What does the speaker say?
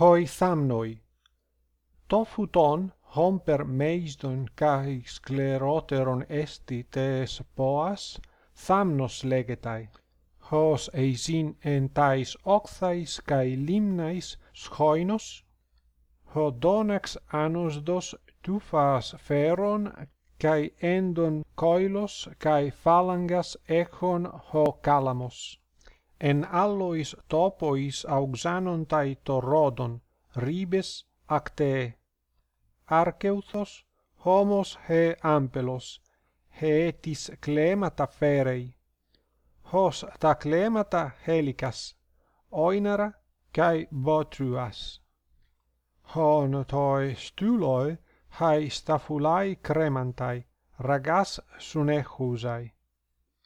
hoi thamnoi. Tofuton homper meisdon kai scleroteron esti tes poas, thamnos legetai. Hos eisin en tais octais kai limnais schoinos, hodonax anosdos tufas feron kai endon koilos kai phalangas echon ho calamos en allois topois auxanontai torrodon ribes acte. Archeuthos homos he ampelos he tis clemata ferei hos ta clemata helikas oinara kai botruas hon toi styloi hai stafulai cremantai ragas sunehusai.